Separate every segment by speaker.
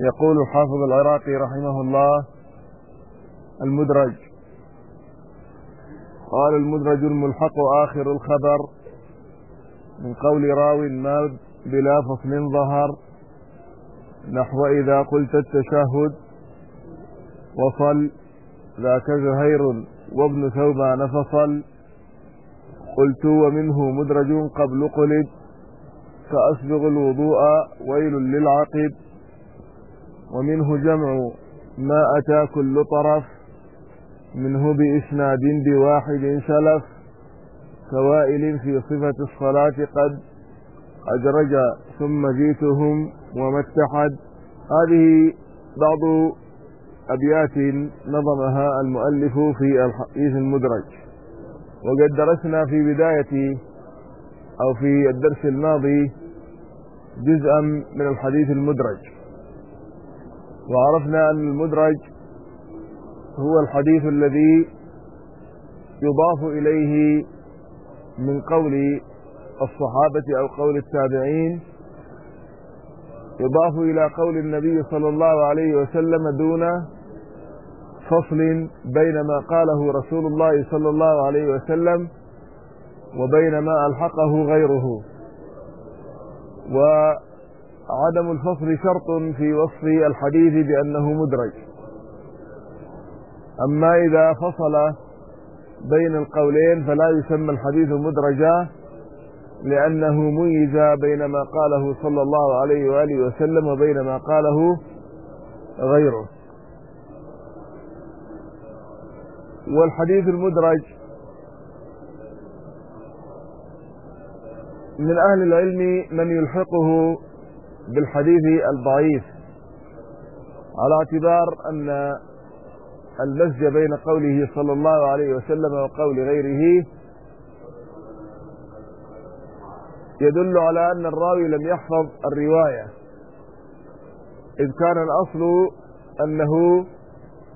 Speaker 1: يقول الحافظ العراقي رحمه الله المدرج. قال المدرج الملحق آخر الخبر من قول راو ما بلا فصل ظهر نحو إذا قلت التشهد وصل ذاك زهير وابن ثوبان فصل قلت ومنه مدرج قبل قلب فأسبغ الوضوء ويل للعقب ومنه جمع ما أتى كل طرف منه بإسناد بواحد سلف كوائل في صفة الصلاة قد أدرج ثم جيتهم وما اتحد. هذه بعض أبيات نظمها المؤلف في الحديث المدرج. وقد درسنا في بداية أو في الدرس الماضي جزءا من الحديث المدرج. وعرفنا أن المدرج هو الحديث الذي يضاف إليه من قول الصحابة أو قول التابعين يضاف إلى قول النبي صلى الله عليه وسلم دون فصل بين ما قاله رسول الله صلى الله عليه وسلم وبين ما ألحقه غيره. وعدم الفصل شرط في وصف الحديث بأنه مدرج. أما إذا فصل بين القولين فلا يسمى الحديث مدرجا لأنه ميز بين ما قاله صلى الله عليه وآله وسلم وبين ما قاله غيره. والحديث المدرج من أهل العلم من يلحقه بالحديث الضعيف على اعتبار أن المزج بين قوله صلى الله عليه وسلم وقول غيره يدل على أن الراوي لم يحفظ الرواية إذ كان الأصل أنه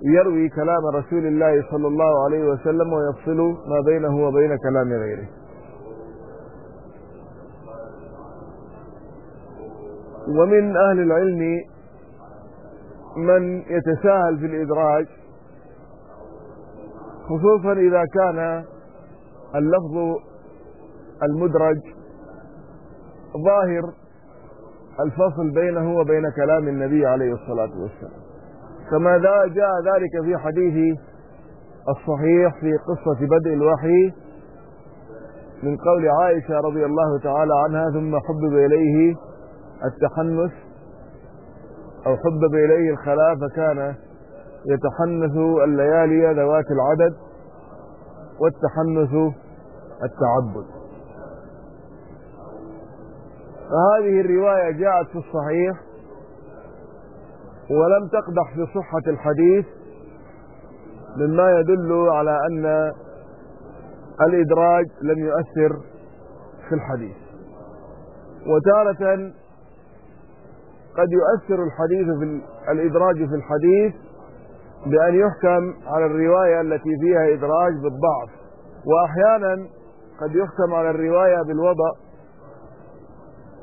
Speaker 1: يروي كلام رسول الله صلى الله عليه وسلم ويفصل ما بينه وبين كلام غيره. ومن أهل العلم من يتساهل في الإدراج خصوصا إذا كان اللفظ المدرج ظاهر الفصل بينه وبين كلام النبي عليه الصلاة والسلام. كما جاء ذلك في حديث الصحيح في قصة بدء الوحي من قول عائشة رضي الله تعالى عنها ثم حبب إليه التحنث أو حبب إليه الخلاء فكان يتحنث الليالي ذوات العدد والتحنث التعبد. فهذه الرواية جاءت في الصحيح ولم تقدح في صحة الحديث مما يدل على أن الإدراج لم يؤثر في الحديث. وتارة قد يؤثر الحديث في الإدراج في الحديث بأن يحكم على الرواية التي فيها إدراج بالضعف. وأحيانا قد يحكم على الرواية بالوضع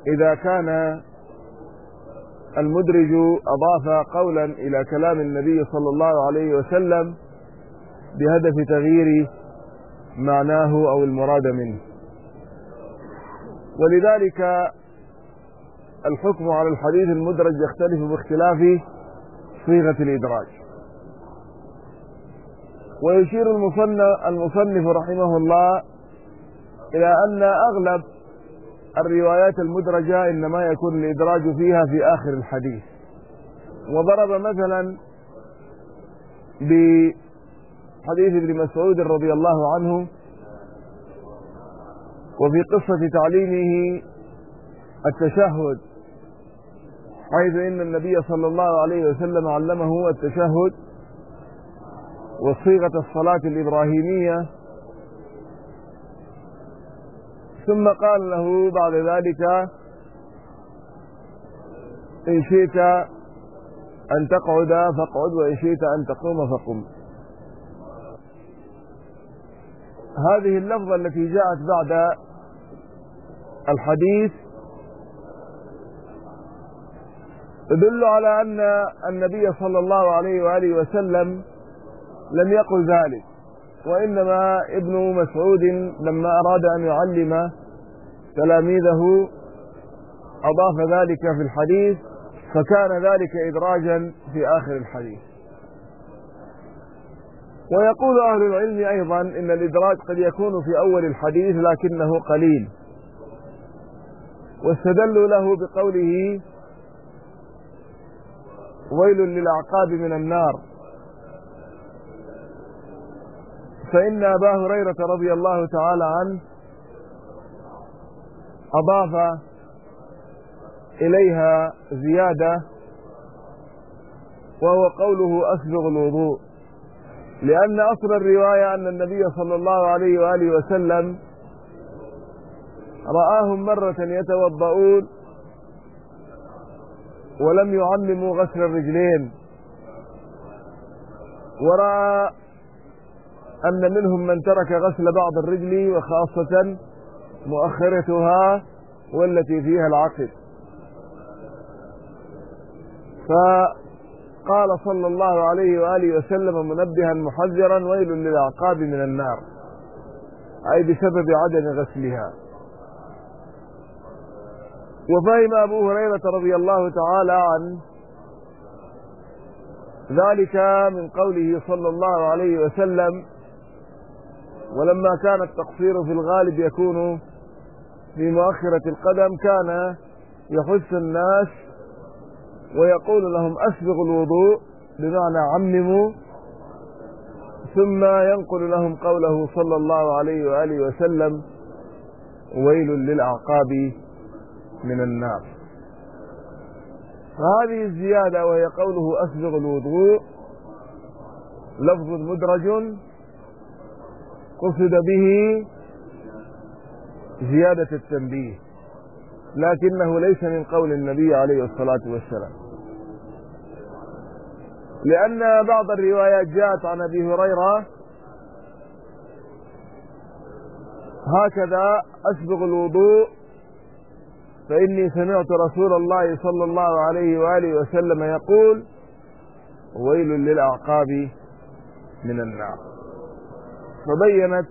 Speaker 1: إذا كان المدرج أضاف قولا إلى كلام النبي صلى الله عليه وسلم بهدف تغيير معناه أو المراد منه. ولذلك الحكم على الحديث المدرج يختلف باختلاف صيغة الإدراج. ويشير المصنف, رحمه الله إلى أن أغلب الروايات المدرجة إنما يكون الإدراج فيها في آخر الحديث. وضرب مثلا بحديث ابن مسعود رضي الله عنه وفي قصة تعليمه التشهد حيث إن النبي صلى الله عليه وسلم علمه التشهد وصيغة الصلاة الإبراهيمية. ثم قال له بعد ذلك إن شئت أن تقعد فاقعد وإن شئت أن تقوم فقم. هذه اللفظة التي جاءت بعد الحديث تدل على أن النبي صلى الله عليه وآله وسلم لم يقل ذلك وإنما ابن مسعود لما أراد أن يعلم تلاميذه أضاف ذلك في الحديث فكان ذلك إدراجا في آخر الحديث. ويقول أهل العلم أيضا إن الإدراج قد يكون في أول الحديث لكنه قليل واستدلوا له بقوله ويل للأعقاب من النار. فإن أبا هريرة رضي الله تعالى عنه أضاف إليها زيادة وهو قوله أسبغ الوضوء لأن أصل الرواية أن النبي صلى الله عليه وآله وسلم رآهم مرة يتوضؤون ولم يعمموا غسل الرجلين. ورأى أن منهم من ترك غسل بعض الرجل وخاصة مؤخرتها والتي فيها العقد. فقال صلى الله عليه وآله وسلم منبها محذرا ويل للأعقاب من النار. أي بسبب عدم غسلها. وفهم أبو هريرة رضي الله تعالى عنه ذلك من قوله صلى الله عليه وسلم ولما كان التقصير في الغالب يكون في مؤخرة القدم كان يحث الناس ويقول لهم أسبغوا الوضوء بمعنى عمموا ثم ينقل لهم قوله صلى الله عليه وآله وسلم ويل للأعقاب من النار. فهذه الزيادة وهي قوله أسبغ الوضوء لفظ مدرج قصد به زيادة التنبيه لكنه ليس من قول النبي عليه الصلاة والسلام. لأن بعض الروايات جاءت عن أبي هريرة هكذا أسبغ الوضوء فإني سمعت رسول الله صلى الله عليه وآله وسلم يقول ويل للأعقاب من النار. فبينت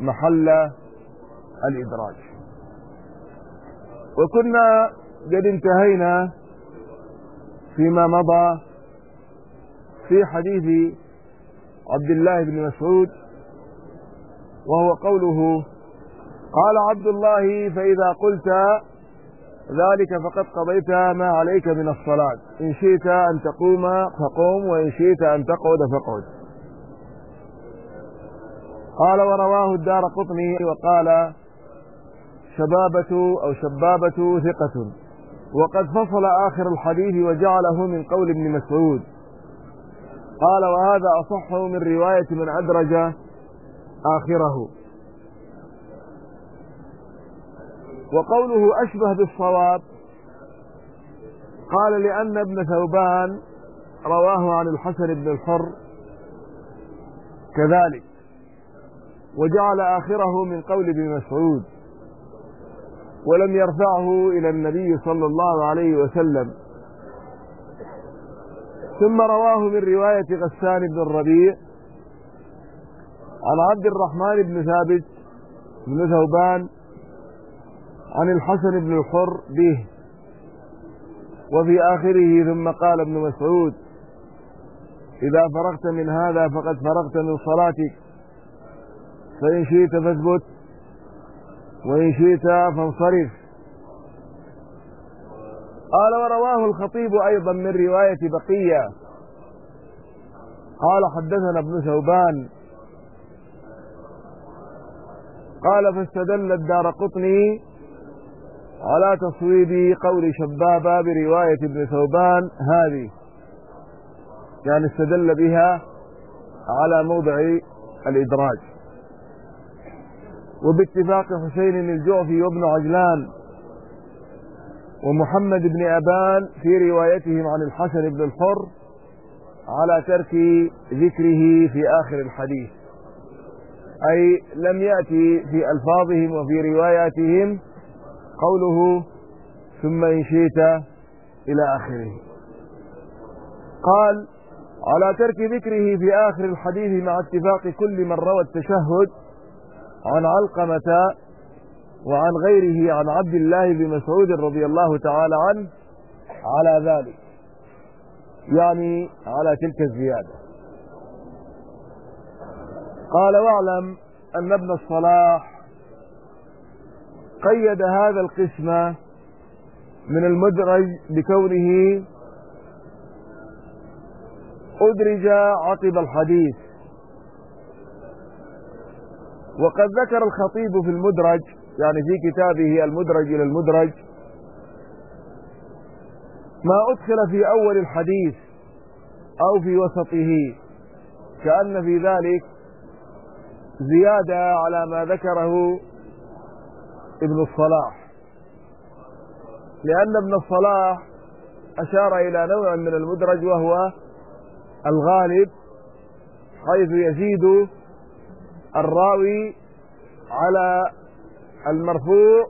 Speaker 1: محل الإدراج. وكنا قد انتهينا فيما مضى في حديث عبد الله بن مسعود وهو قوله قال عبد الله فإذا قلت ذلك فقد قضيت ما عليك من الصلاة. إن شئت أن تقوم فقوم وإن شئت أن تقعد فقعد قال ورواه الدار قطني وقال شبابة أو شبابة ثقة. وقد فصل آخر الحديث وجعله من قول ابن مسعود. قال وهذا أصح من رواية من أدرج آخره. وقوله أشبه بالصواب قال لأن ابن ثوبان رواه عن الحسن بن الحر كذلك وجعل آخره من قول ابن مسعود ولم يرفعه إلى النبي صلى الله عليه وسلم. ثم رواه من رواية غسان بن الربيع عن عبد الرحمن بن ثابت بن ثوبان عن الحسن بن الحر به وفي آخره ثم قال ابن مسعود إذا فرغت من هذا فقد فرغت من صلاتك فإن شئت فاثبت وإن شئت فانصرف. قال ورواه الخطيب أيضا من رواية بقية. قال حدثنا ابن ثوبان. قال فاستدل الدار قطني على تصويب قول شبابة برواية ابن ثوبان هذه. يعني استدل بها على موضع الإدراج. وباتفاق حسين الجعفي وابن عجلان ومحمد بن أبان في روايتهم عن الحسن بن الحر على ترك ذكره في آخر الحديث. أي لم يأتي في ألفاظهم وفي رواياتهم قوله ثم إن شئت إلى آخره. قال على ترك ذكره في آخر الحديث مع اتفاق كل من روى التشهد عن علقمة وعن غيره عن عبد الله بن مسعود رضي الله تعالى عنه على ذلك. يعني على تلك الزيادة. قال واعلم أن ابن الصلاح قيد هذا القسم من المدرج بكونه أدرج عقب الحديث. وقد ذكر الخطيب في المدرج يعني في كتابه المدرج إلى المدرج ما أدخل في أول الحديث أو في وسطه كأن في ذلك زيادة على ما ذكره ابن الصلاح. لأن ابن الصلاح أشار إلى نوع من المدرج وهو الغالب حيث يزيد الراوي على المرفوع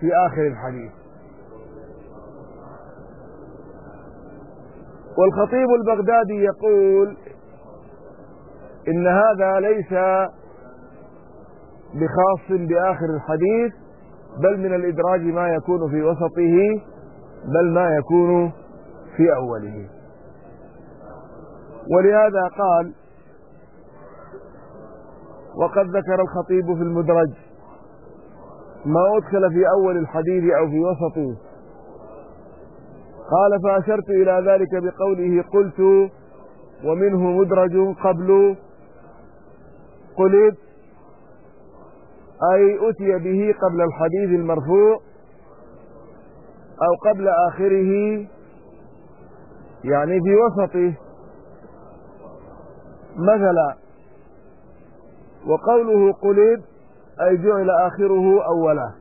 Speaker 1: في آخر الحديث. والخطيب البغدادي يقول إن هذا ليس بخاص بآخر الحديث بل من الإدراج ما يكون في وسطه بل ما يكون في أوله. ولهذا قال وقد ذكر الخطيب في المدرج ما أدخل في أول الحديث أو في وسطه. قال فأشرت إلى ذلك بقوله قلت ومنه مدرج قبل قلت أي أتي به قبل الحديث المرفوع أو قبل آخره يعني في وسطه. مثلا وقوله قلب أي جعل آخره أوله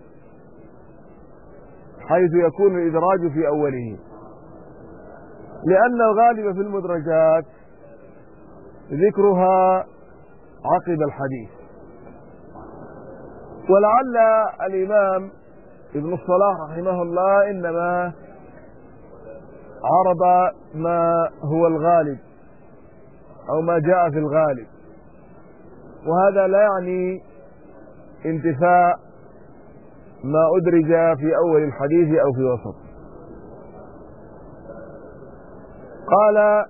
Speaker 1: حيث يكون الإدراج في أوله. لأن الغالب في المدرجات ذكرها عقب الحديث. ولعل الإمام ابن الصلاح رحمه الله إنما عرض ما هو الغالب أو ما جاء في الغالب. وهذا لا يعني انتفاء ما أدرج في أول الحديث أو في وسط. قال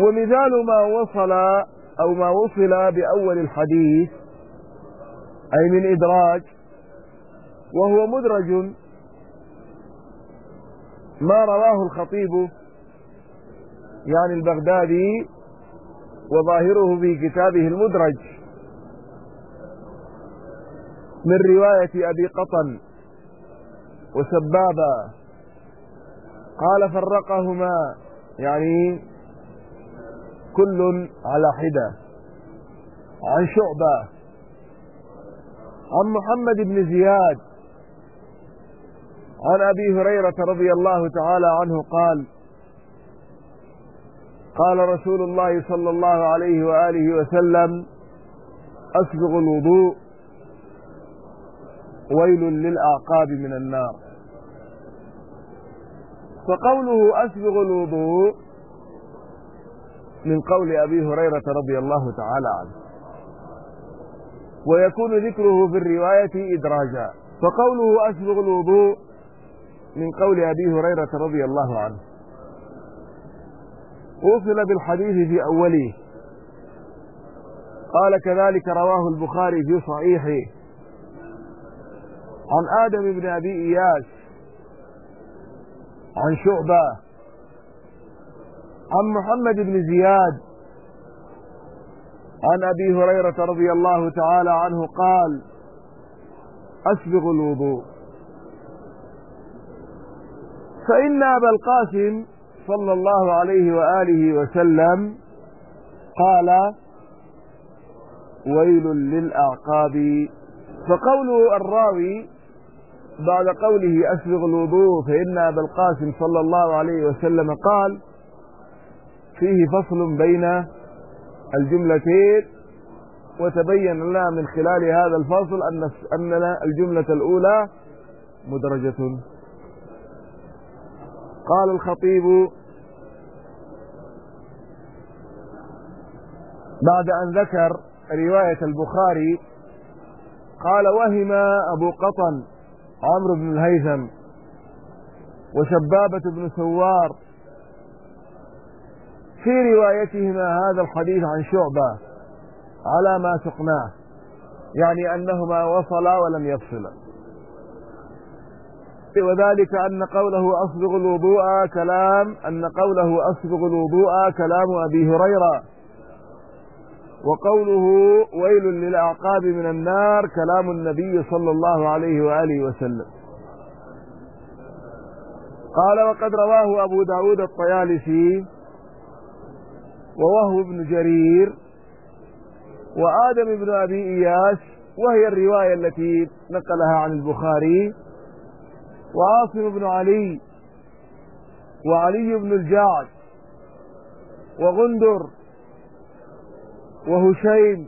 Speaker 1: ومثال ما وصل أو ما وصل بأول الحديث أي من إدراج وهو مدرج. ما رواه الخطيب يعني البغدادي وظاهره في كتابه المدرج. من رواية أبي قطن وسبابا قال فرقهما يعني كل على حدة. عن شعبة. عن محمد بن زياد. عن أبي هريرة رضي الله تعالى عنه قال قال رسول الله صلى الله عليه وآله وسلم أسبغ الوضوء ويل للأعقاب من النار. فقوله أسبغ الوضوء من قول أبي هريرة رضي الله تعالى عنه. ويكون ذكره في الرواية إدراجا. فقوله أسبغ الوضوء من قول أبي هريرة رضي الله عنه. وصل بالحديث في أوله. قال كذلك رواه البخاري في صحيحه. عن آدم بن أبي إياس. عن شعبة. عن محمد بن زياد عن أبي هريرة رضي الله تعالى عنه قال أسبغ الوضوء. فإن أبا القاسم صلى الله عليه وآله وسلم قال ويل للأعقاب. فقول الراوي بعد قوله أسبغ الوضوء فإن أبا القاسم صلى الله عليه وسلم قال فيه فصل بين الجملتين وتبين لنا من خلال هذا الفصل أن أننا الجملة الأولى مدرجة. قال الخطيب بعد أن ذكر رواية البخاري قال وهم أبو قطن عمرو بن الهيثم وشبابة بن سوار في روايتهما هذا الحديث عن شعبة على ما سقناه يعني أنهما وصلا ولم يفصلا. وذلك أن قوله أصبغ الوضوء كلام أن قوله أصبغ الوضوء كلام أبي هريرة. وقوله ويل للأعقاب من النار كلام النبي صلى الله عليه وآله وسلم. قال وقد رواه أبو داود الطيالسي ووهو بن جرير وآدم بن أبي إياس وهي الرواية التي نقلها عن البخاري وعاصم بن علي وعلي بن الجعد وغندر وهشيم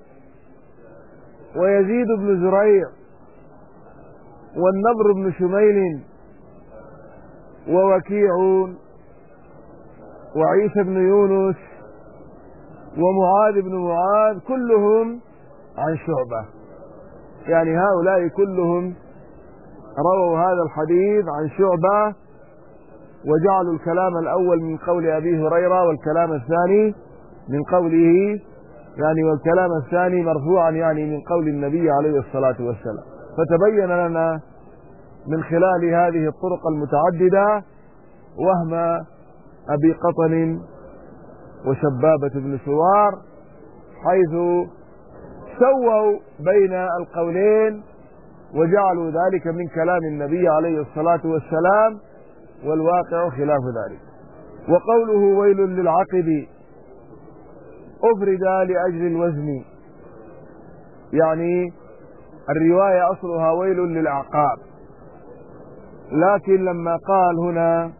Speaker 1: ويزيد بن زريع والنضر بن شميل ووكيع وعيسى بن يونس ومعاذ بن معاذ كلهم عن شعبة. يعني هؤلاء كلهم رووا هذا الحديث عن شعبة وجعلوا الكلام الأول من قول أبي هريرة والكلام الثاني من قوله يعني والكلام الثاني مرفوعا يعني من قول النبي عليه الصلاة والسلام. فتبين لنا من خلال هذه الطرق المتعددة وهم أبي قطن وشبابة بن سوار حيث سووا بين القولين وجعلوا ذلك من كلام النبي عليه الصلاة والسلام والواقع خلاف ذلك. وقوله ويل للعقب أفرد لأجل الوزن. يعني الرواية أصلها ويل للأعقاب. لكن لما قال هنا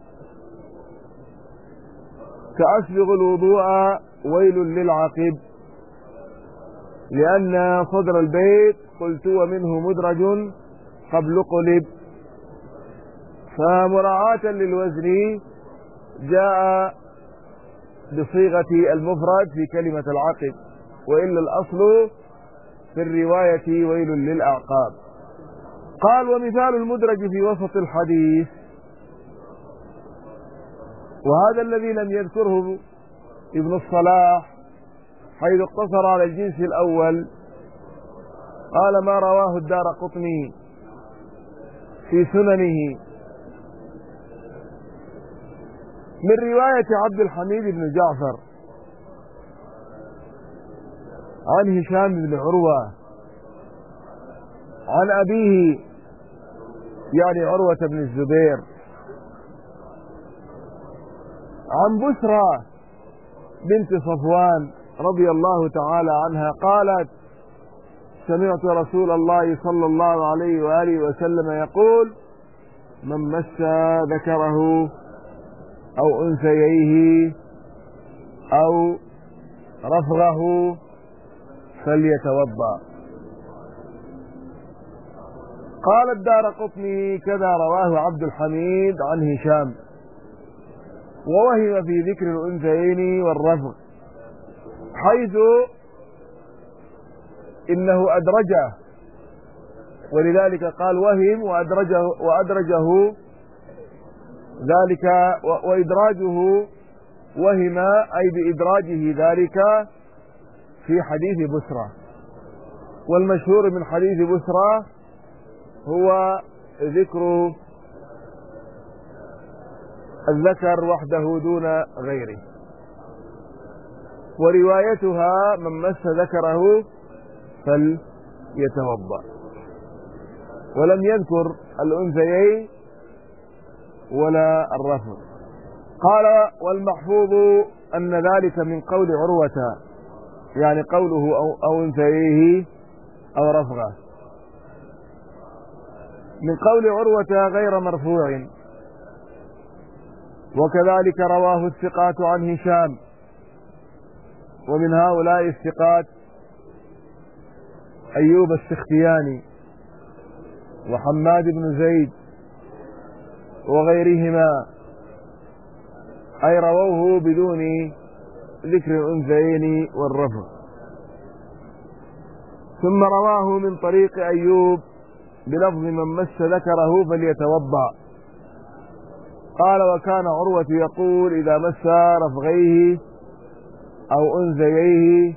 Speaker 1: كأسبغ الوضوء ويل للعقب. لأن صدر البيت قلت ومنه مدرج قبل قلب فمراعاة للوزن جاء بصيغة المفرد في كلمة العقب وإلا الأصل في الرواية ويل للأعقاب. قال ومثال المدرج في وسط الحديث. وهذا الذي لم يذكره ابن الصلاح حيث اقتصر على الجنس الأول. قال ما رواه الدار قطني في سننه. من رواية عبد الحميد بن جعفر عن هشام بن عروة عن أبيه يعني عروة بن الزبير عن بسرى بنت صفوان رضي الله تعالى عنها قالت سمعت رسول الله صلى الله عليه وآله وسلم يقول من مس ذكره أو أنثييه أو رفغه فليتوضأ. قال الدار قطني كذا رواه عبد الحميد عن هشام. ووهم في ذكر الأنثيين والرفغ حيث إنه أدرجه ولذلك قال وهم وأدرجه, وأدرجه ذلك وإدراجه وهم أي بإدراجه ذلك في حديث بسرى والمشهور من حديث بسرى هو ذكر الذكر وحده دون غيره. وروايتها من مس ذكره فليتوضأ. ولم يذكر الأنثيين ولا الرفض قال والمحفوظ أن ذلك من قول عروة يعني قوله أو, أو انثيه أو رفغه من قول عروة غير مرفوع. وكذلك رواه الثقات عن هشام. ومن هؤلاء الثقات أيوب السختياني وحماد بن زيد وغيرهما. أي رووه بدون ذكر الأنثيين والرفض ثم رواه من طريق أيوب بلفظ من مس ذكره فليتوضأ. قال وكان عروة يقول إذا مس رفغيه أو أنثييه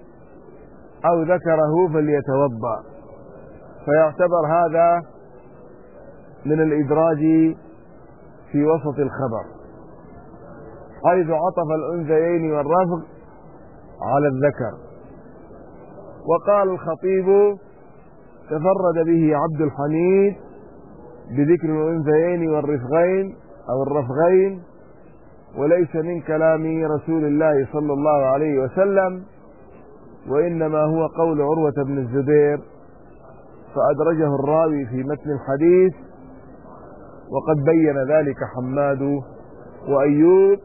Speaker 1: أو ذكره فليتوضأ. فيعتبر هذا من الإدراج في وسط الخبر. حيث عطف الأنثيين والرفغ على الذكر. وقال الخطيب تفرد به عبد الحميد بذكر الأنثيين والرفغين أو الرفغين وليس من كلام رسول الله صلى الله عليه وسلم وإنما هو قول عروة بن الزبير فأدرجه الراوي في متن الحديث وقد بين ذلك حماد وأيوب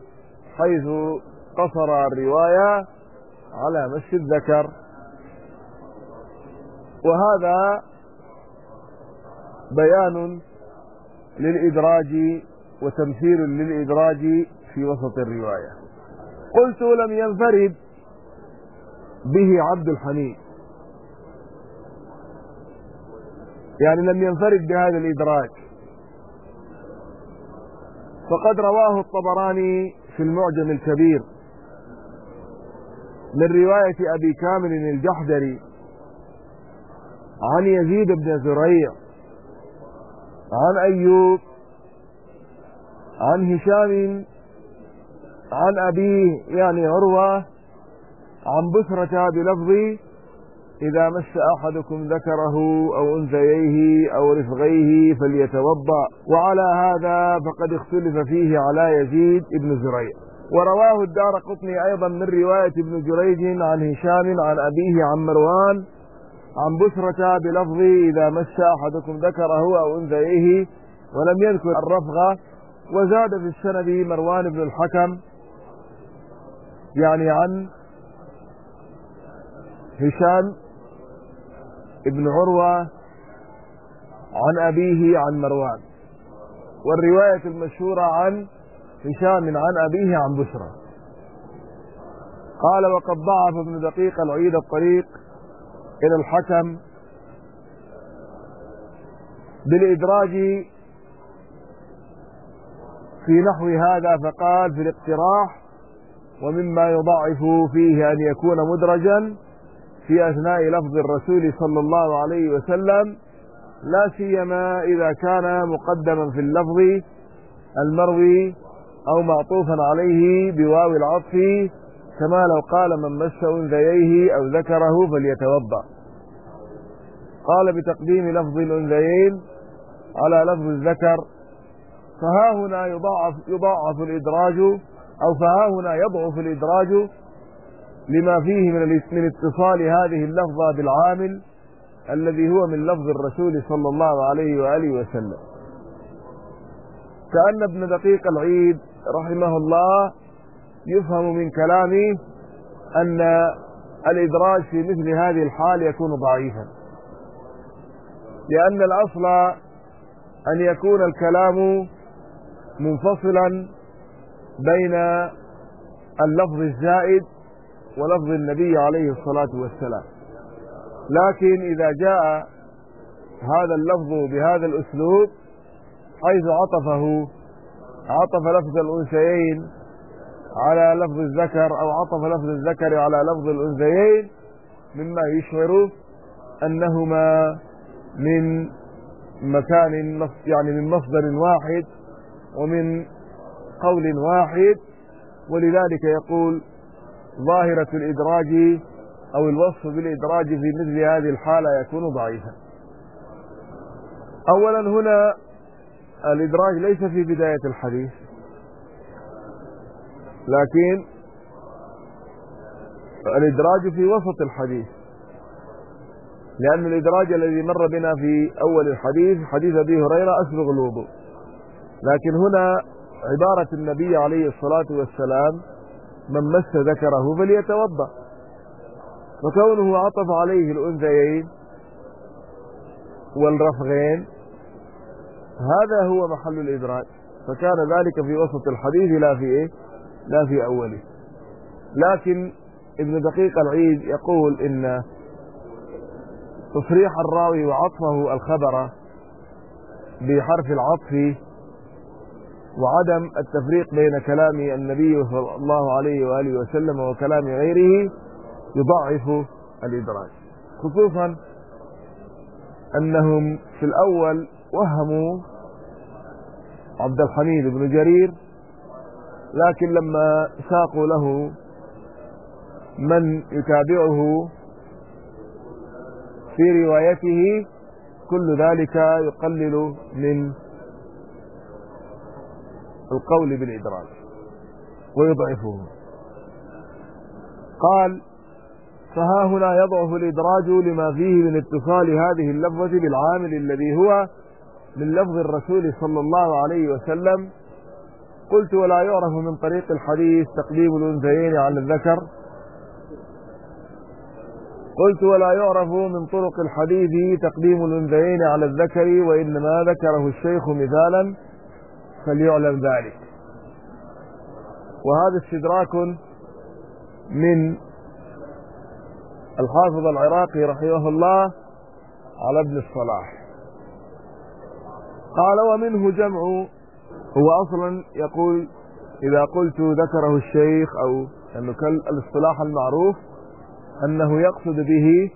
Speaker 1: حيث قصر الرواية على مس الذكر. وهذا بيان للإدراج وتمثيل للإدراج في وسط الرواية. قلت لم ينفرد به عبد الحميد. يعني لم ينفرد بهذا الإدراج. فقد رواه الطبراني في المعجم الكبير من رواية أبي كامل الجحدري عن يزيد بن زريع عن أيوب عن هشام عن أبيه يعني عروة عن بسرة بلفظ إذا مس أحدكم ذكره أو أنثييه أو رفغيه فليتوضأ. وعلى هذا فقد اختلف فيه على يزيد بن زريع. ورواه الدار قطني أيضا من رواية ابن جريج عن هشام عن أبيه عن مروان عن بسرة بلفظ إذا مس أحدكم ذكره أو أنثيه ولم يذكر الرفغ وزاد في السند مروان بن الحكم يعني عن هشام ابن عروة عن أبيه عن مروان. والرواية المشهورة عن هشام عن أبيه عن بشرى. قال وقد ضعف ابن دقيق العيد الطريق إلى الحكم بالإدراج في نحو هذا فقال في الاقتراح ومما يضعف فيه أن يكون مدرجا في أثناء لفظ الرسول صلى الله عليه وسلم لا سيما إذا كان مقدما في اللفظ المروي أو معطوفا عليه بواو العطف كما لو قال من مس أنثييه أو ذكره فليتوضأ. قال بتقديم لفظ الأنثيين على لفظ الذكر فها هنا يضاعف, يضاعف الإدراج أو فها هنا يضعف الإدراج لما فيه من من اتصال هذه اللفظة بالعامل الذي هو من لفظ الرسول صلى الله عليه وآله وسلم. كأن ابن دقيق العيد رحمه الله يفهم من كلامه أن الإدراج في مثل هذه الحال يكون ضعيفا. لأن الأصل أن يكون الكلام منفصلا بين اللفظ الزائد ولفظ النبي عليه الصلاة والسلام. لكن إذا جاء هذا اللفظ بهذا الأسلوب حيث عطفه عطف لفظ الأنثيين على لفظ الذكر أو عطف لفظ الذكر على لفظ الأنثيين مما يشعر أنهما من مكان يعني من مصدر واحد ومن قول واحد ولذلك يقول ظاهرة الإدراج أو الوصف بالإدراج في مثل هذه الحالة يكون ضعيفا. أولا هنا الإدراج ليس في بداية الحديث لكن الإدراج في وسط الحديث. لأن الإدراج الذي مر بنا في أول الحديث حديث أبي هريرة أسبغ الوضوء. لكن هنا عبارة النبي عليه الصلاة والسلام من مس ذكره فليتوضأ. وكونه عطف عليه الأنثيين والرفغين هذا هو محل الادراج فكان ذلك في وسط الحديث لا في إيه؟ لا في أوله. لكن ابن دقيق العيد يقول إن تصريح الراوي وعطفه الخبر بحرف العطف وعدم التفريق بين كلام النبي صلى الله عليه وآله وسلم وكلام غيره يضعف الإدراج خصوصا أنهم في الأول وهموا عبد الحميد بن جرير لكن لما ساقوا له من يتابعه في روايته كل ذلك يقلل من القول بالإدراج ويضعفه. قال فها هنا يضعف الإدراج لما فيه من اتصال هذه اللفظة بالعامل الذي هو من لفظ الرسول صلى الله عليه وسلم. قلت ولا يعرف من طريق الحديث تقديم الأنثيين على الذكر. قلت ولا يعرف من طرق الحديث تقديم الأنثيين على الذكر وإنما ذكره الشيخ مثالا فليعلم ذلك. وهذا استدراك من الحافظ العراقي رحمه الله على ابن الصلاح. قال ومنه جمع هو أصلا يقول إذا قلت ذكره الشيخ أو انه الاصطلاح المعروف أنه يقصد به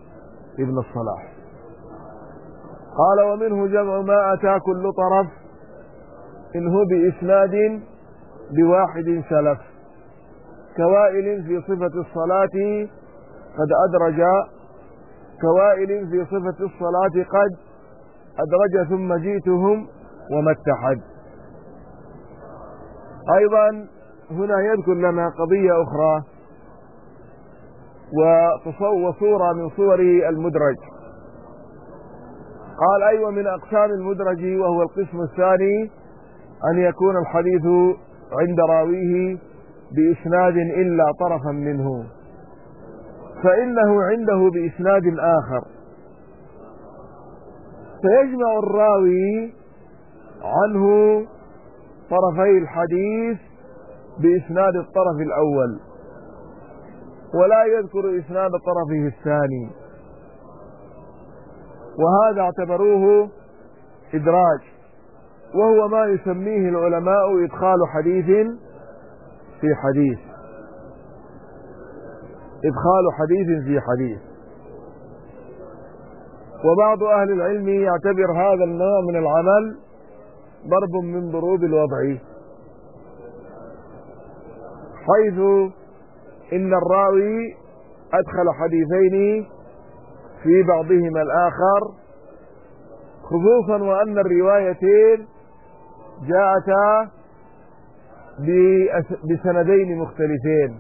Speaker 1: ابن الصلاح. قال ومنه جمع ما أتى كل طرف إن هو بإسناد بواحد سلف كوائل في صفة الصلاة قد أدرج كوائل في صفة الصلاة قد أدرج ثم جئتهم وما اتحد. أيضا هنا يذكر لنا قضية أخرى وصورة من صور المدرج. قال أيوة من أقسام المدرج وهو القسم الثاني أن يكون الحديث عند راويه بإسناد إلا طرفا منه فإنه عنده بإسناد آخر. فيجمع الراوي عنه طرفي الحديث بإسناد الطرف الأول ولا يذكر إسناد طرفه الثاني. وهذا اعتبروه إدراج. وهو ما يسميه العلماء إدخال حديث في حديث. إدخال حديث في حديث. وبعض أهل العلم يعتبر هذا النوع من العمل ضرب من ضروب الوضع. حيث إن الراوي أدخل حديثين في بعضهما الآخر خصوصا وأن الروايتين جاءتا بسندين مختلفين.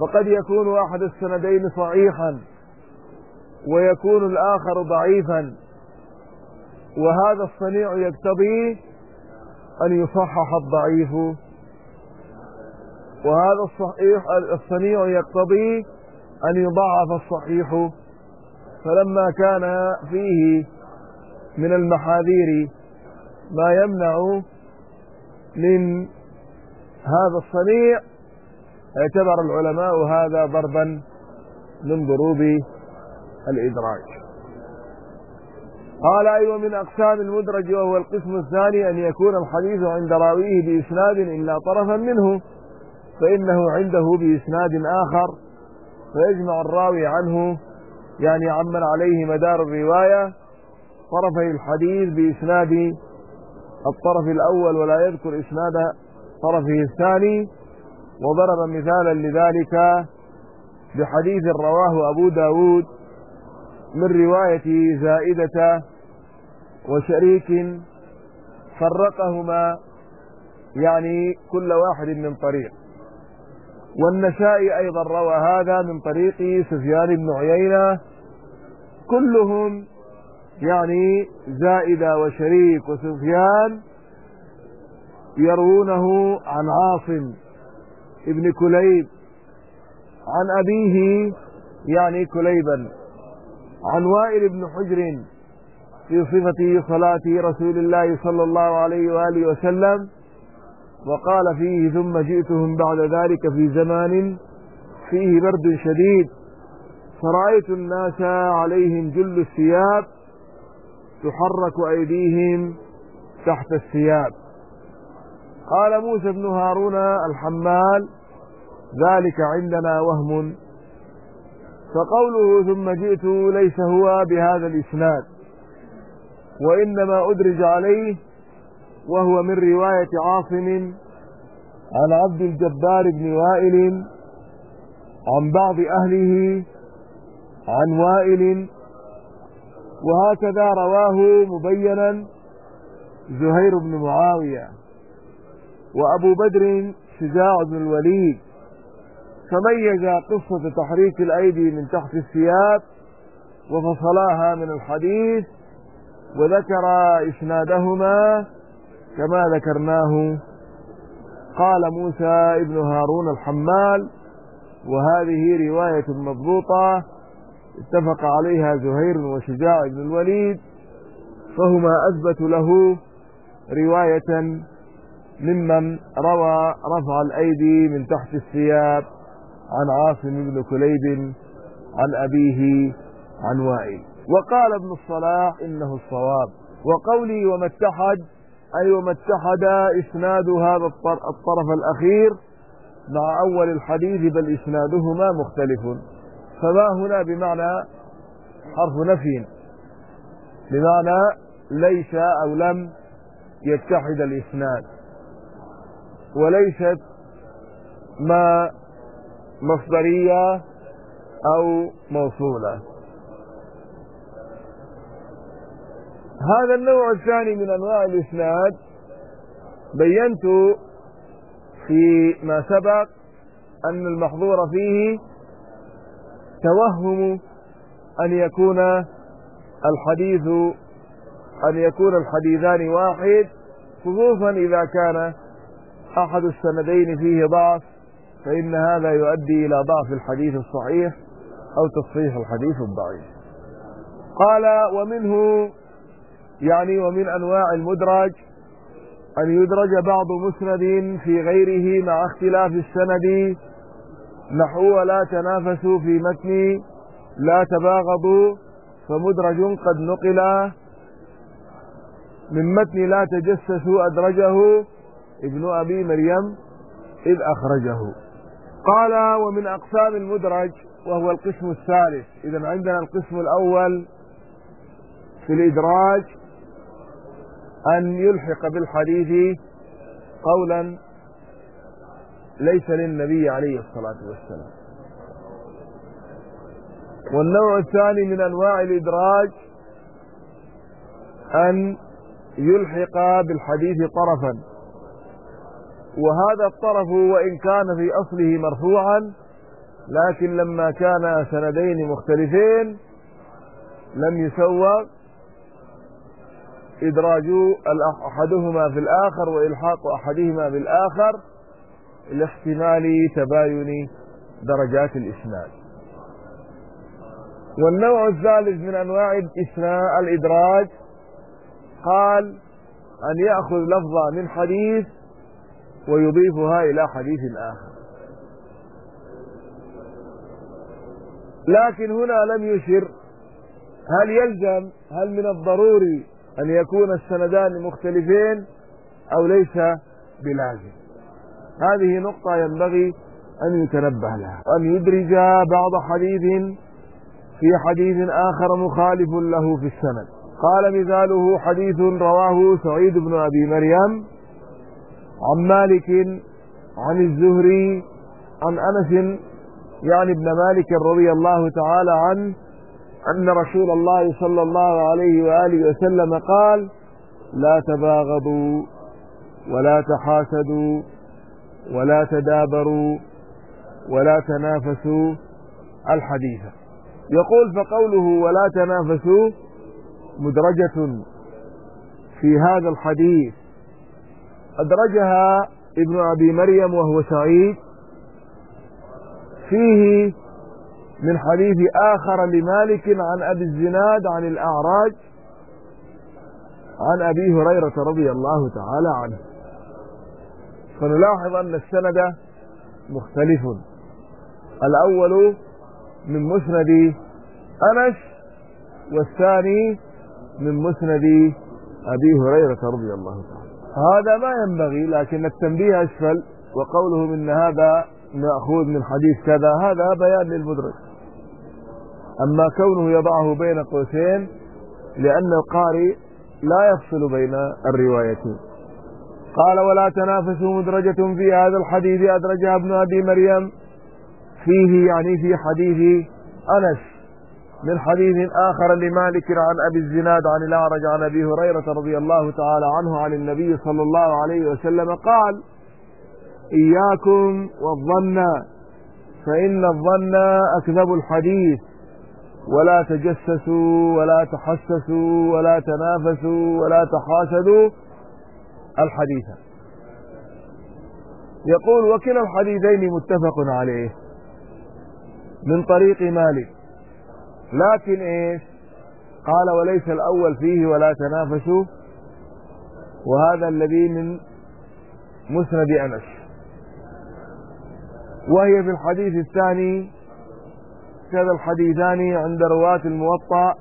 Speaker 1: فقد يكون أحد السندين صحيحا ويكون الآخر ضعيفا. وهذا الصنيع يقتضي أن يصحح الضعيف. وهذا الصحيح الصنيع يقتضي أن يضعف الصحيح. فلما كان فيه من المحاذير ما يمنع من هذا الصنيع اعتبر العلماء هذا ضربا من ضروب الإدراج. قال أيوة من أقسام المدرج وهو القسم الثاني أن يكون الحديث عند راويه بإسناد إلا طرفا منه فإنه عنده بإسناد آخر فيجمع الراوي عنه يعني عمن عليه مدار الرواية طرفي الحديث بإسناد الطرف الأول ولا يذكر إسناد طرفه الثاني وضرب مثالا لذلك بحديث رواه أبو داود من رواية زائدة وشريك فرقهما يعني كل واحد من طريق. والنسائي أيضا روى هذا من طريق سفيان بن عيينة كلهم يعني زائدة وشريك وسفيان يروونه عن عاصم ابن كليب عن أبيه يعني كليبا عن وائل بن حجر في صفة صلاة رسول الله صلى الله عليه وآله وسلم وقال فيه ثم جئتهم بعد ذلك في زمان فيه برد شديد فرأيت الناس عليهم جل الثياب تحرك أيديهم تحت الثياب. قال موسى بن هارون الحمال ذلك عندنا وهم. فقوله ثم جئت ليس هو بهذا الإسناد وإنما أدرج عليه وهو من رواية عاصم عن عبد الجبار بن وائل عن بعض أهله عن وائل وهكذا رواه مبينا زهير بن معاوية وأبو بدر شجاع بن الوليد فميز قصة تحريك الأيدي من تحت الثياب وفصلاها من الحديث وذكر إسنادهما كما ذكرناه. قال موسى ابن هارون الحمال وهذه رواية مضبوطة اتفق عليها زهير وشجاع بن الوليد فهما أثبتوا له رواية ممن روى رفع الأيدي من تحت الثياب عن عاصم بن كليب عن أبيه عن وائل. وقال ابن الصلاح إنه الصواب. وقولي وما اتحد أي وما اتحد إسناد هذا الطرف الأخير مع أول الحديث بل إسنادهما مختلف. فما هنا بمعنى حرف نفي. بمعنى ليس أو لم يتحد الإسناد. وليست ما مصدرية أو موصولة. هذا النوع الثاني من أنواع الإسناد بينت في ما سبق أن المحظور فيه توهم أن يكون الحديث أن يكون الحديثان واحد خصوصا إذا كان أحد السندين فيه ضعف فإن هذا يؤدي إلى ضعف الحديث الصحيح أو تصحيح الحديث الضعيف. قال ومنه يعني ومن أنواع المدرج أن يدرج بعض مسند في غيره مع اختلاف السند نحو ولا تنافسوا في متن لا تباغضوا فمدرج قد نقل. من متن لا تجسسوا أدرجه ابن أبي مريم إذ أخرجه. قال ومن أقسام المدرج وهو القسم الثالث. إذا عندنا القسم الأول في الإدراج أن يلحق بالحديث قولا ليس للنبي عليه الصلاة والسلام. والنوع الثاني من أنواع الإدراج أن يلحق بالحديث طرفا. وهذا الطرف وإن كان في أصله مرفوعا لكن لما كان سندين مختلفين لم يسوغ إدراج أحدهما في الآخر وإلحاق أحدهما بالآخر لاحتمال تباين درجات الإسناد. والنوع الثالث من أنواع الإدراج قال أن يأخذ لفظة من حديث ويضيفها إلى حديث آخر. لكن هنا لم يشر. هل يلزم؟ هل من الضروري أن يكون السندان مختلفين أو ليس بلازم؟ هذه نقطة ينبغي أن يتنبه لها أن يدرج بعض حديث في حديث آخر مخالف له في السند. قال مثاله حديث رواه سعيد بن أبي مريم عن مالك عن الزهري عن أنس يعني ابن مالك رضي الله تعالى عنه أن رسول الله صلى الله عليه وآله وسلم قال لا تباغضوا ولا تحاسدوا ولا تدابروا ولا تنافسوا الحديث. يقول فقوله ولا تنافسوا مدرجة في هذا الحديث. أدرجها ابن أبي مريم وهو سعيد. فيه من حديث آخر لمالك عن أبي الزناد عن الأعراج عن أبي هريرة رضي الله تعالى عنه. فنلاحظ أن السند مختلف. الأول من مسند أنس والثاني من مسند أبي هريرة رضي الله تعالى. هذا ما ينبغي لكن التنبيه أسفل وقوله من هذا مأخوذ من حديث كذا هذا بيان للمدرك. أما كونه يضعه بين قوسين لأن القارئ لا يفصل بين الروايتين. قال ولا تنافسوا مدرجة في هذا الحديث أدرجها ابن أبي مريم. فيه يعني في حديث أنس من حديث آخر لمالك عن أبي الزناد عن الأعرج عن أبي هريرة رضي الله تعالى عنه عن النبي صلى الله عليه وسلم قال إياكم والظن فإن الظن أكذب الحديث. ولا تجسسوا ولا تحسسوا ولا تنافسوا ولا تحاسدوا. الحديث. يقول وكلا الحديثين متفق عليه من طريق مالك. لكن إيش؟ قال وليس الأول فيه ولا تنافسوا. وهذا الذي من مسند أنس. وهي في الحديث الثاني كذا الحديثان عند رواة الموطأ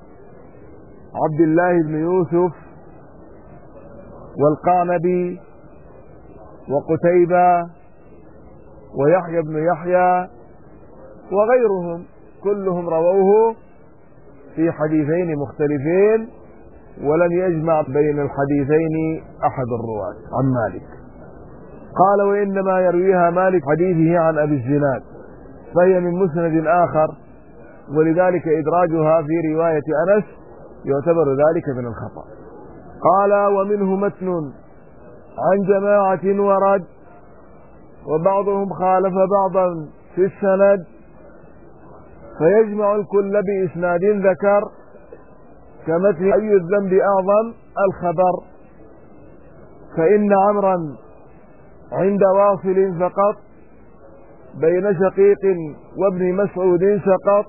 Speaker 1: عبد الله بن يوسف والقعنبي وقتيبة ويحيى بن يحيى وغيرهم كلهم رووه في حديثين مختلفين ولم يجمع بين الحديثين أحد الرواة عن مالك. قال وإنما يرويها مالك حديثه عن أبي الزناد فهي من مسند آخر ولذلك إدراجها في رواية أنس يعتبر ذلك من الخطأ. قال ومنه متن عن جماعة ورد وبعضهم خالف بعضا في السند فيجمع الكل بإسناد ذكر كمثل أي الذنب أعظم الخبر فإن عمرا عند واصل فقط بين شقيق وابن مسعود سقط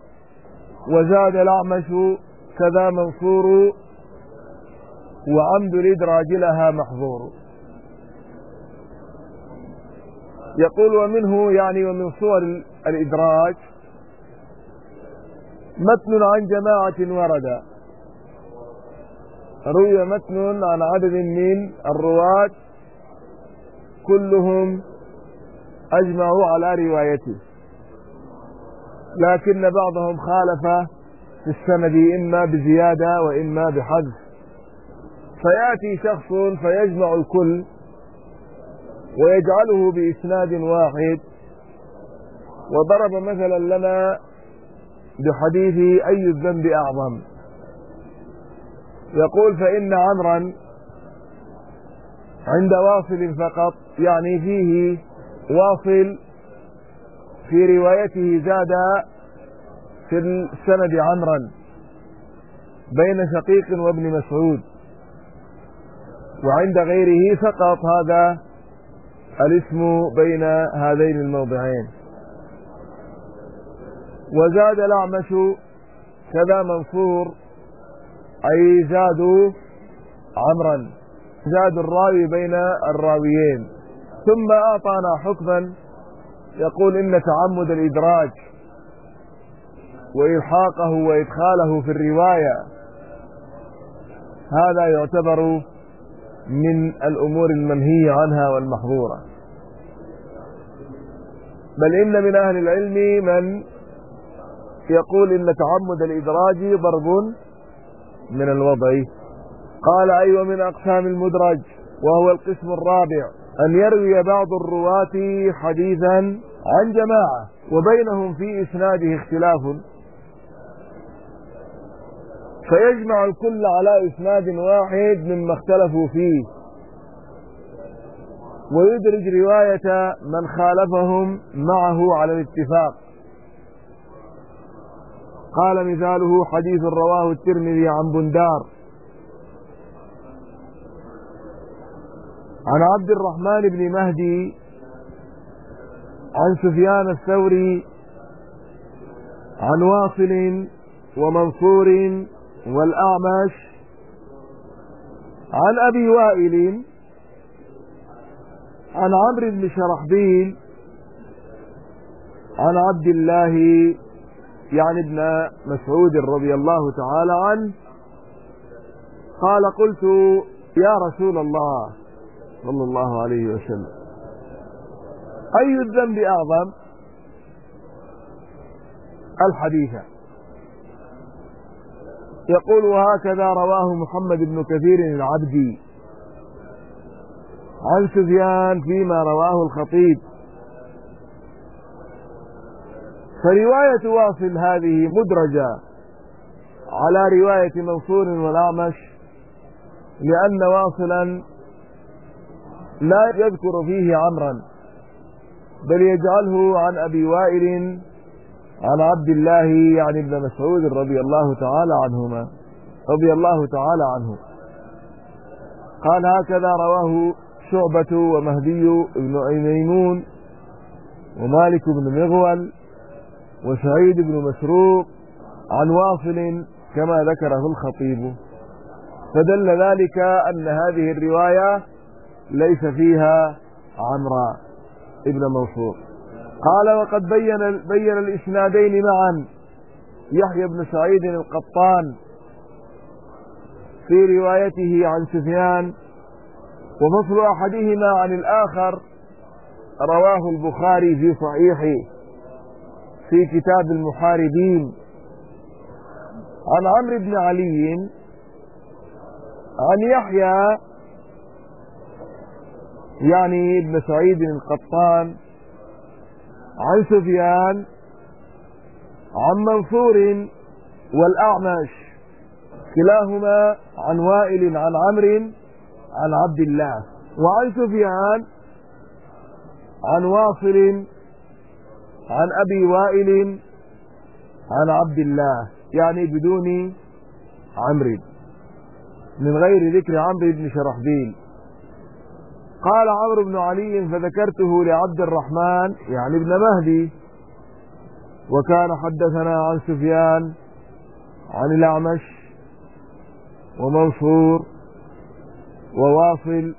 Speaker 1: وزاد الأعمش كذا منصور وعمد الإدراج لها محظور. يقول ومنه يعني ومن صور الإدراج متن عن جماعة ورد. روي متن عن عدد من الرواة كلهم أجمعوا على روايته. لكن بعضهم خالف في السند إما بزيادة وإما بحذف. فيأتي شخص فيجمع الكل ويجعله بإسناد واحد. وضرب مثلا لنا بحديث أي الذنب أعظم. يقول فإن عمرا عند واصل فقط يعني فيه واصل في روايته زاد في السند عمرا بين شقيق وابن مسعود. وعند غيره سقط هذا الاسم بين هذين الموضعين. وزاد الأعمش كذا منصور أي زادوا عمرا زاد الراوي بين الراويين. ثم أعطانا حكما يقول إن تعمد الإدراج وإلحاقه وإدخاله في الرواية هذا يعتبر من الأمور المنهية عنها والمحظورة. بل إن من أهل العلم من يقول إن تعمد الإدراج ضرب من الوضع. قال أي أيوة ومن أقسام المدرج وهو القسم الرابع أن يروي بعض الرواة حديثا عن جماعة وبينهم في إسناده اختلاف. فيجمع الكل على إسناد واحد مما اختلفوا فيه. ويدرج رواية من خالفهم معه على الاتفاق. قال مثاله حديث رواه الترمذي عن بندار. عن عبد الرحمن بن مهدي عن سفيان الثوري عن واصل ومنصور والأعمش عن أبي وائل عن عمرو بن شرحبيل عن عبد الله يعني ابن مسعود رضي الله تعالى عنه قال قلت يا رسول الله صلى الله عليه وسلم أي الذنب أعظم؟ الحديث يقول وهكذا رواه محمد بن كثير العبدي عن سفيان فيما رواه الخطيب. فرواية واصل هذه مدرجة على رواية منصور والأعمش لأن واصلا لا يذكر فيه عمرا بل يجعله عن أبي وائل عن عبد الله يعني ابن مسعود رضي الله تعالى عنهما رضي الله تعالى عنه. قال هكذا رواه شعبة ومهدي بن ميمون ومالك بن مغول وسعيد بن مسروق عن واصل كما ذكره الخطيب. فدل ذلك أن هذه الرواية ليس فيها عمرا ابن منصور. قال وقد بين بين الإسنادين معا. يحيى بن سعيد القطان في روايته عن سفيان وفصل أحدهما عن الآخر رواه البخاري في صحيحه في كتاب المحاربين. عن عمرو بن علي عن يحيى يعني ابن سعيد القطان عن سفيان عن منصور والأعمش. كلاهما عن وائل عن عمرو عن عبد الله. وعن سفيان عن واصل عن أبي وائل عن عبد الله. يعني بدون عمرو. من غير ذكر عمرو بن شرحبيل. قال عمرو بن علي فذكرته لعبد الرحمن يعني ابن مهدي. وكان حدثنا عن سفيان عن الأعمش ومنصور وواصل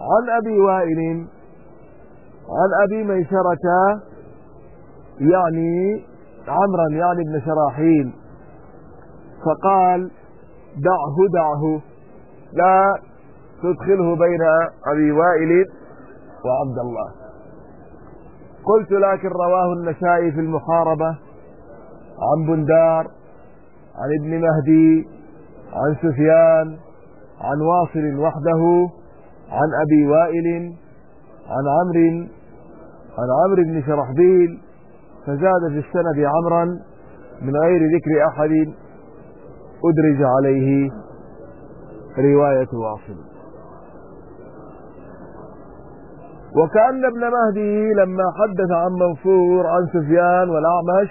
Speaker 1: عن أبي وائل عن أبي ميسرة يعني عمرا يعني ابن شراحيل فقال دعه دعه لا تدخله بين أبي وائل وعبد الله. قلت لكن رواه النسائي في المحاربة عن بندار عن ابن مهدي عن سفيان عن واصل وحده عن أبي وائل عن عمرو عن عمرو بن شرحبيل فزاد في السند عمرا من غير ذكر أحد أدرج عليه رواية واصل. وكأن ابن مهدي لما حدث عن منصور عن سفيان والأعمش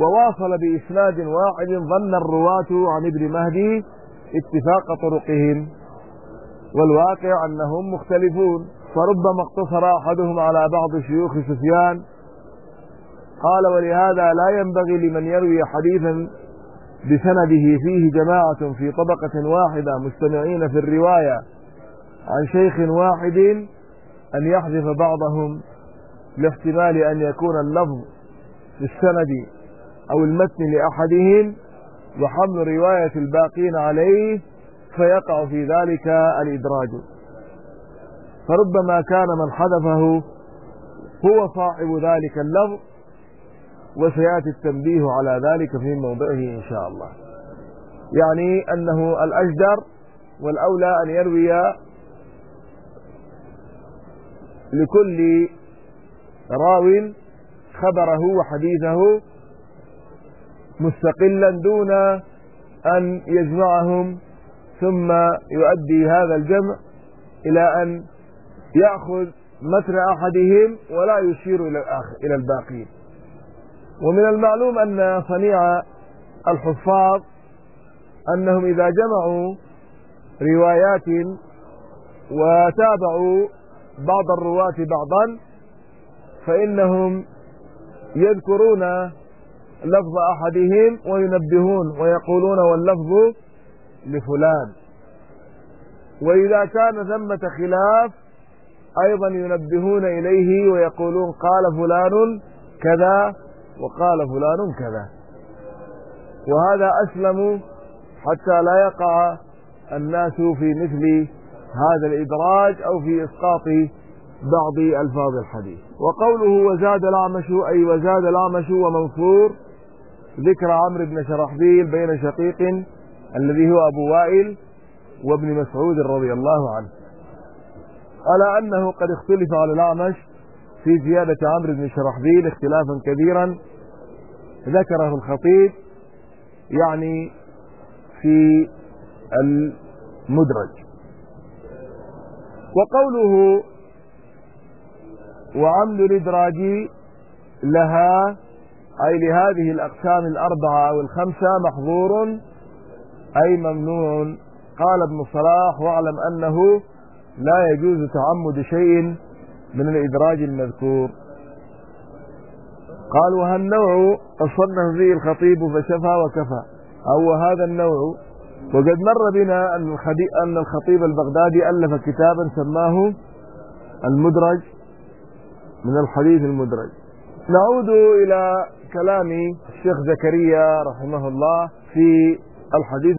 Speaker 1: وواصل بإسناد واحد ظن الرواة عن ابن مهدي اتفاق طرقهم. والواقع أنهم مختلفون. فربما اقتصر أحدهم على بعض شيوخ سفيان. قال ولهذا لا ينبغي لمن يروي حديثا بسنده فيه جماعة في طبقة واحدة مستمعين في الرواية عن شيخ واحد أن يحذف بعضهم لاحتمال أن يكون اللفظ في السند أو المتن لأحدهم وحمل رواية الباقين عليه فيقع في ذلك الإدراج. فربما كان من حذفه هو صاحب ذلك اللفظ وسيأتي التنبيه على ذلك في موضعه إن شاء الله. يعني أنه الأجدر والأولى أن يروي لكل راو خبره وحديثه مستقلا دون أن يجمعهم ثم يؤدي هذا الجمع إلى أن يأخذ متن أحدهم ولا يشير إلى إلى الباقين. ومن المعلوم أن صنيع الحفاظ أنهم إذا جمعوا روايات وتابعوا بعض الرواة بعضا فإنهم يذكرون لفظ أحدهم وينبهون ويقولون واللفظ لفلان. وإذا كان ثمة خلاف أيضا ينبهون إليه ويقولون قال فلان كذا وقال فلان كذا. وهذا أسلم حتى لا يقع الناس في مثل هذا الإدراج أو في إسقاط بعض ألفاظ الحديث. وقوله وزاد الأعمش أي وزاد الأعمش ومنصور ذكر عمرو بن شرحبيل بين شقيق الذي هو أبو وائل وابن مسعود رضي الله عنه. على أنه قد اختلف على الأعمش في زيادة عمرو بن شرحبيل اختلافا كبيرا ذكره الخطيب يعني في المدرج. وقوله وعمل الإدراج لها أي لهذه الأقسام الأربعة أو الخمسة محظور أي ممنوع. قال ابن صلاح واعلم أنه لا يجوز تعمد شيء من الإدراج المذكور. قال وها النوع أصنه به الخطيب فشفى وكفى. أو هذا النوع وقد مر بنا أن الخطيب البغدادي ألف كتابا سماه المدرج من الحديث المدرج. نعود إلى كلام الشيخ زكريا رحمه الله في الحديث